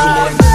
Even